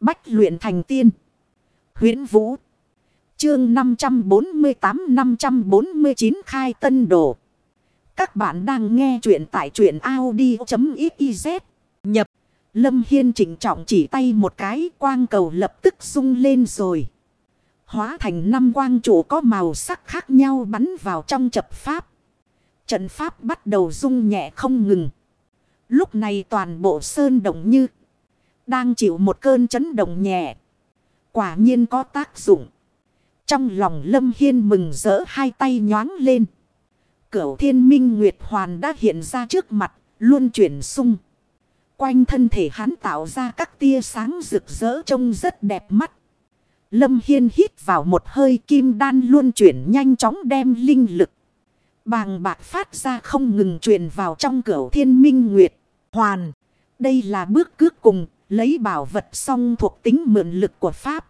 Bách luyện thành tiên. huyễn Vũ. Chương 548-549 khai tân đồ. Các bạn đang nghe truyện tại truyện Audi.xyz. Nhập. Lâm Hiên chỉnh trọng chỉ tay một cái, quang cầu lập tức sung lên rồi. Hóa thành năm quang trụ có màu sắc khác nhau bắn vào trong chập pháp. Trận pháp bắt đầu rung nhẹ không ngừng. Lúc này toàn bộ sơn động như đang chịu một cơn chấn động nhẹ. Quả nhiên có tác dụng. Trong lòng Lâm Hiên mừng rỡ hai tay nhoáng lên. Cửu thiên minh Nguyệt Hoàn đã hiện ra trước mặt, luôn chuyển sung. Quanh thân thể hắn tạo ra các tia sáng rực rỡ trông rất đẹp mắt. Lâm Hiên hít vào một hơi kim đan luôn chuyển nhanh chóng đem linh lực. Bàng bạc phát ra không ngừng truyền vào trong cửu thiên minh Nguyệt Hoàn. Đây là bước cước cùng, lấy bảo vật xong thuộc tính mượn lực của Pháp.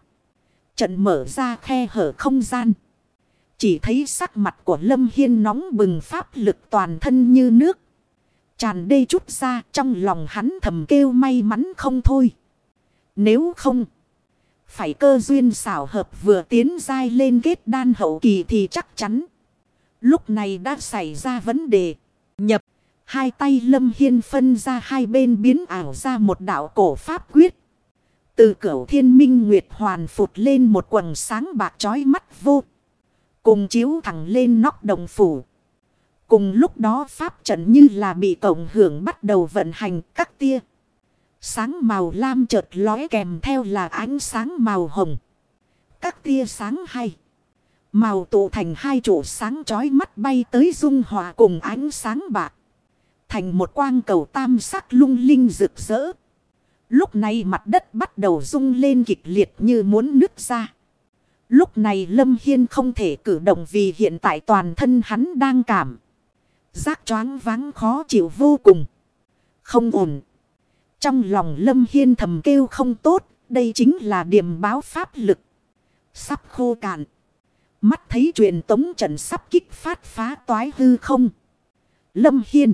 Trận mở ra khe hở không gian. Chỉ thấy sắc mặt của Lâm Hiên nóng bừng pháp lực toàn thân như nước. Tràn đê chút ra trong lòng hắn thầm kêu may mắn không thôi. Nếu không, phải cơ duyên xảo hợp vừa tiến dai lên kết đan hậu kỳ thì chắc chắn. Lúc này đã xảy ra vấn đề. Nhập, hai tay Lâm Hiên phân ra hai bên biến ảo ra một đạo cổ pháp quyết. Từ cửu thiên minh nguyệt hoàn phụt lên một quần sáng bạc trói mắt vô. Cùng chiếu thẳng lên nóc đồng phủ. Cùng lúc đó pháp trận như là bị cộng hưởng bắt đầu vận hành các tia. Sáng màu lam chợt lói kèm theo là ánh sáng màu hồng. Các tia sáng hay. Màu tụ thành hai trụ sáng chói mắt bay tới dung hòa cùng ánh sáng bạc. Thành một quang cầu tam sắc lung linh rực rỡ. Lúc này mặt đất bắt đầu rung lên kịch liệt như muốn nứt ra. Lúc này Lâm Hiên không thể cử động vì hiện tại toàn thân hắn đang cảm. Giác choáng váng khó chịu vô cùng. Không ổn. Trong lòng Lâm Hiên thầm kêu không tốt. Đây chính là điểm báo pháp lực. Sắp khô cạn. Mắt thấy truyền tống trận sắp kích phát phá toái hư không. Lâm Hiên.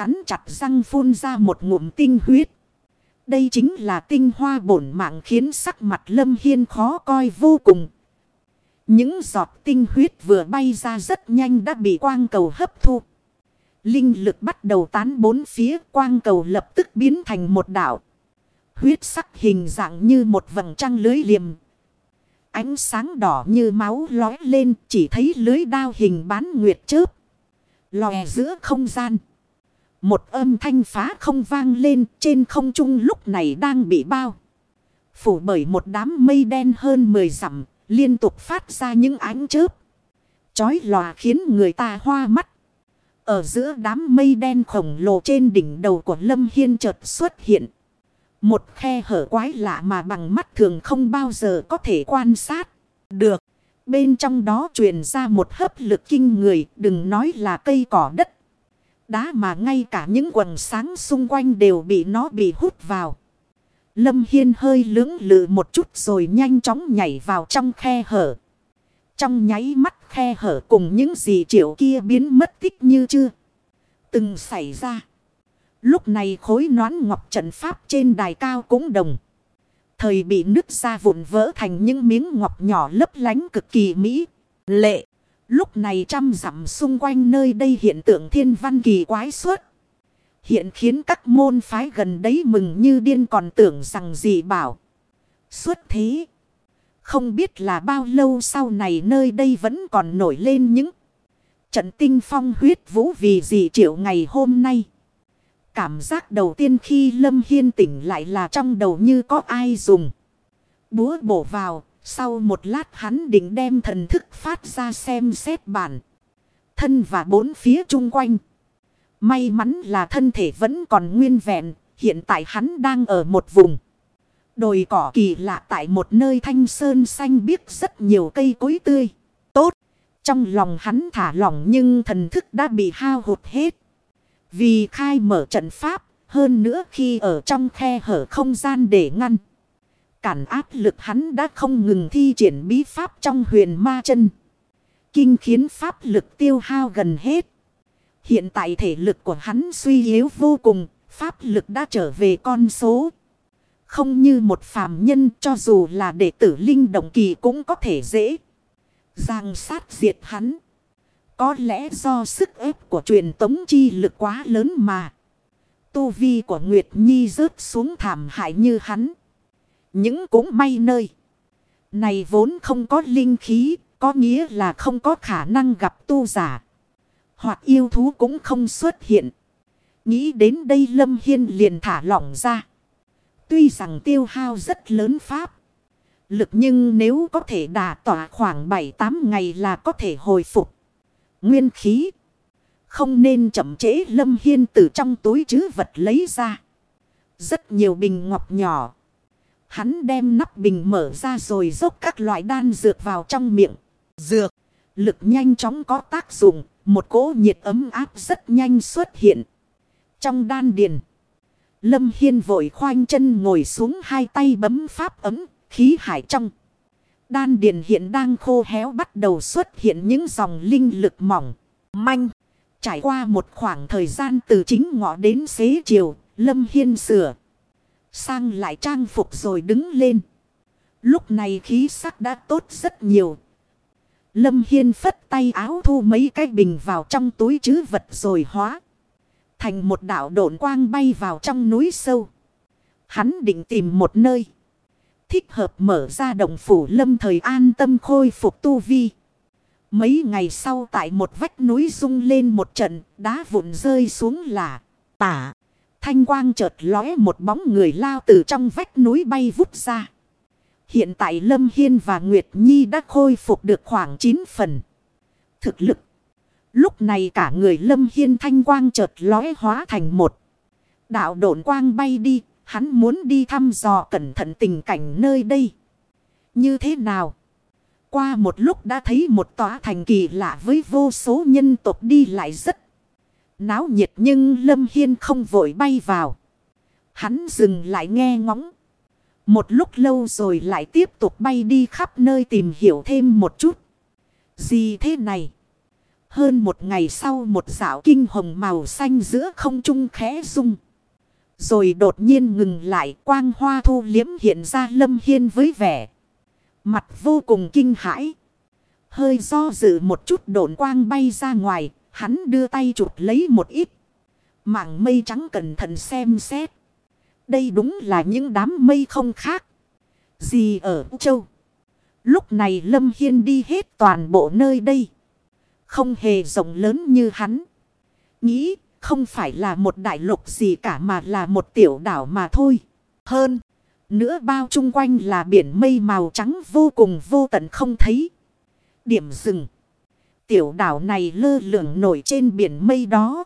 Cắn chặt răng phun ra một ngụm tinh huyết. Đây chính là tinh hoa bổn mạng khiến sắc mặt Lâm Hiên khó coi vô cùng. Những giọt tinh huyết vừa bay ra rất nhanh đã bị quang cầu hấp thu. Linh lực bắt đầu tán bốn phía, quang cầu lập tức biến thành một đảo. Huyết sắc hình dạng như một vầng trăng lưới liềm. Ánh sáng đỏ như máu lói lên, chỉ thấy lưới đao hình bán nguyệt chớp. Lòe giữa không gian. Một âm thanh phá không vang lên, trên không trung lúc này đang bị bao. Phủ bởi một đám mây đen hơn 10 dặm, liên tục phát ra những ánh chớp. Chói lòa khiến người ta hoa mắt. Ở giữa đám mây đen khổng lồ trên đỉnh đầu của Lâm Hiên chợt xuất hiện. Một khe hở quái lạ mà bằng mắt thường không bao giờ có thể quan sát. Được. Bên trong đó truyền ra một hấp lực kinh người. Đừng nói là cây cỏ đất. Đá mà ngay cả những quần sáng xung quanh đều bị nó bị hút vào. Lâm Hiên hơi lưỡng lự một chút rồi nhanh chóng nhảy vào trong khe hở. Trong nháy mắt khe hở cùng những gì triệu kia biến mất tích như chưa. Từng xảy ra. Lúc này khối nón ngọc trận pháp trên đài cao cũng đồng. Thời bị nứt ra vụn vỡ thành những miếng ngọc nhỏ lấp lánh cực kỳ mỹ. Lệ. Lúc này trăm dặm xung quanh nơi đây hiện tượng thiên văn kỳ quái suốt. Hiện khiến các môn phái gần đấy mừng như điên còn tưởng rằng gì bảo. Suốt thế. Không biết là bao lâu sau này nơi đây vẫn còn nổi lên những trận tinh phong huyết vũ vì gì triệu ngày hôm nay. Cảm giác đầu tiên khi Lâm Hiên tỉnh lại là trong đầu như có ai dùng. Búa bổ vào, sau một lát hắn định đem thần thức phát ra xem xét bản. Thân và bốn phía chung quanh. May mắn là thân thể vẫn còn nguyên vẹn, hiện tại hắn đang ở một vùng. Đồi cỏ kỳ lạ tại một nơi thanh sơn xanh biếc rất nhiều cây cối tươi. Tốt, trong lòng hắn thả lỏng nhưng thần thức đã bị hao hụt hết. Vì khai mở trận pháp, hơn nữa khi ở trong khe hở không gian để ngăn. Cản áp lực hắn đã không ngừng thi triển bí pháp trong huyền ma chân. Kinh khiến pháp lực tiêu hao gần hết. Hiện tại thể lực của hắn suy yếu vô cùng, pháp lực đã trở về con số. Không như một phàm nhân cho dù là đệ tử linh động kỳ cũng có thể dễ. Giang sát diệt hắn. Có lẽ do sức ép của truyền tống chi lực quá lớn mà. Tu vi của Nguyệt Nhi rớt xuống thảm hại như hắn. Những cũng may nơi. Này vốn không có linh khí, có nghĩa là không có khả năng gặp tu giả. Hoặc yêu thú cũng không xuất hiện. Nghĩ đến đây Lâm Hiên liền thả lỏng ra. Tuy rằng tiêu hao rất lớn pháp. Lực nhưng nếu có thể đả tỏa khoảng 7-8 ngày là có thể hồi phục. Nguyên khí. Không nên chậm trễ Lâm Hiên từ trong túi chứ vật lấy ra. Rất nhiều bình ngọc nhỏ. Hắn đem nắp bình mở ra rồi dốc các loại đan dược vào trong miệng. Dược. Lực nhanh chóng có tác dụng. Một cỗ nhiệt ấm áp rất nhanh xuất hiện. Trong đan điền. Lâm Hiên vội khoanh chân ngồi xuống hai tay bấm pháp ấm. Khí hải trong. Đan điền hiện đang khô héo bắt đầu xuất hiện những dòng linh lực mỏng. Manh. Trải qua một khoảng thời gian từ chính ngọ đến xế chiều. Lâm Hiên sửa. Sang lại trang phục rồi đứng lên. Lúc này khí sắc đã tốt rất nhiều. Lâm Hiên phất tay áo thu mấy cái bình vào trong túi chứ vật rồi hóa. Thành một đảo độn quang bay vào trong núi sâu. Hắn định tìm một nơi. Thích hợp mở ra động phủ lâm thời an tâm khôi phục tu vi. Mấy ngày sau tại một vách núi rung lên một trận, đá vụn rơi xuống là tả. Thanh quang chợt lóe một bóng người lao từ trong vách núi bay vút ra. Hiện tại Lâm Hiên và Nguyệt Nhi đã khôi phục được khoảng 9 phần. Thực lực. Lúc này cả người Lâm Hiên thanh quang chợt lóe hóa thành một. Đạo độn quang bay đi. Hắn muốn đi thăm dò cẩn thận tình cảnh nơi đây. Như thế nào? Qua một lúc đã thấy một tòa thành kỳ lạ với vô số nhân tộc đi lại rất náo nhiệt nhưng Lâm Hiên không vội bay vào. Hắn dừng lại nghe ngóng. Một lúc lâu rồi lại tiếp tục bay đi khắp nơi tìm hiểu thêm một chút. Gì thế này? Hơn một ngày sau một dạo kinh hồng màu xanh giữa không trung khẽ rung. Rồi đột nhiên ngừng lại, quang hoa thu liếm hiện ra lâm hiên với vẻ. Mặt vô cùng kinh hãi. Hơi do dự một chút độn quang bay ra ngoài Hắn đưa tay chụp lấy một ít. Mảng mây trắng cẩn thận xem xét. Đây đúng là những đám mây không khác. Gì ở châu. Lúc này Lâm Hiên đi hết toàn bộ nơi đây. Không hề rộng lớn như hắn. Nghĩ không phải là một đại lục gì cả mà là một tiểu đảo mà thôi. Hơn. Nữa bao chung quanh là biển mây màu trắng vô cùng vô tận không thấy. Điểm dừng tiểu đảo này lơ lửng nổi trên biển mây đó.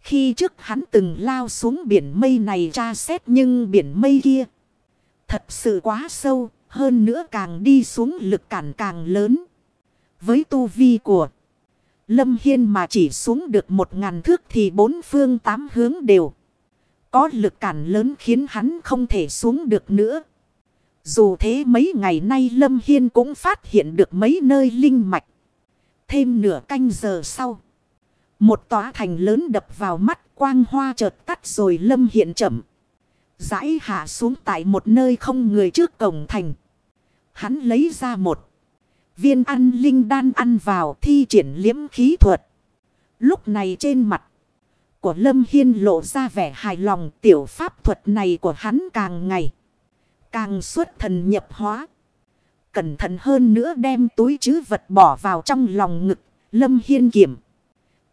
Khi trước hắn từng lao xuống biển mây này tra xét nhưng biển mây kia thật sự quá sâu, hơn nữa càng đi xuống lực cản càng lớn. Với tu vi của Lâm Hiên mà chỉ xuống được một ngàn thước thì bốn phương tám hướng đều có lực cản lớn khiến hắn không thể xuống được nữa. Dù thế mấy ngày nay Lâm Hiên cũng phát hiện được mấy nơi linh mạch. Thêm nửa canh giờ sau. Một tòa thành lớn đập vào mắt, quang hoa chợt tắt rồi lâm hiện chậm. Giải hạ xuống tại một nơi không người trước cổng thành. Hắn lấy ra một viên ăn linh đan ăn vào thi triển liếm khí thuật. Lúc này trên mặt của Lâm Hiên lộ ra vẻ hài lòng, tiểu pháp thuật này của hắn càng ngày. Càng xuất thần nhập hóa cẩn thận hơn nữa đem túi chứ vật bỏ vào trong lòng ngực. Lâm Hiên kiểm.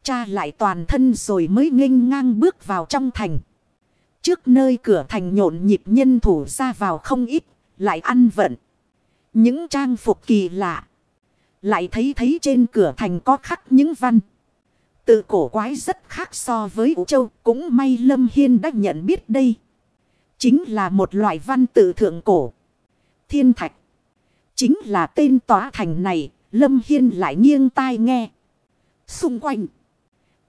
Cha lại toàn thân rồi mới nghênh ngang bước vào trong thành. Trước nơi cửa thành nhộn nhịp nhân thủ ra vào không ít. Lại ăn vận. Những trang phục kỳ lạ. Lại thấy thấy trên cửa thành có khắc những văn. Tự cổ quái rất khác so với Ú Châu. Cũng may Lâm Hiên đã nhận biết đây. Chính là một loại văn tự thượng cổ. Thiên thạch. Chính là tên tòa thành này, Lâm Hiên lại nghiêng tai nghe. Xung quanh,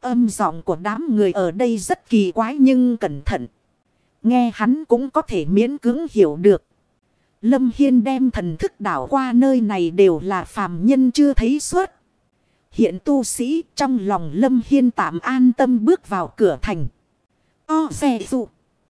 âm giọng của đám người ở đây rất kỳ quái nhưng cẩn thận. Nghe hắn cũng có thể miễn cưỡng hiểu được. Lâm Hiên đem thần thức đảo qua nơi này đều là phàm nhân chưa thấy suốt. Hiện tu sĩ trong lòng Lâm Hiên tạm an tâm bước vào cửa thành. O xe dụng.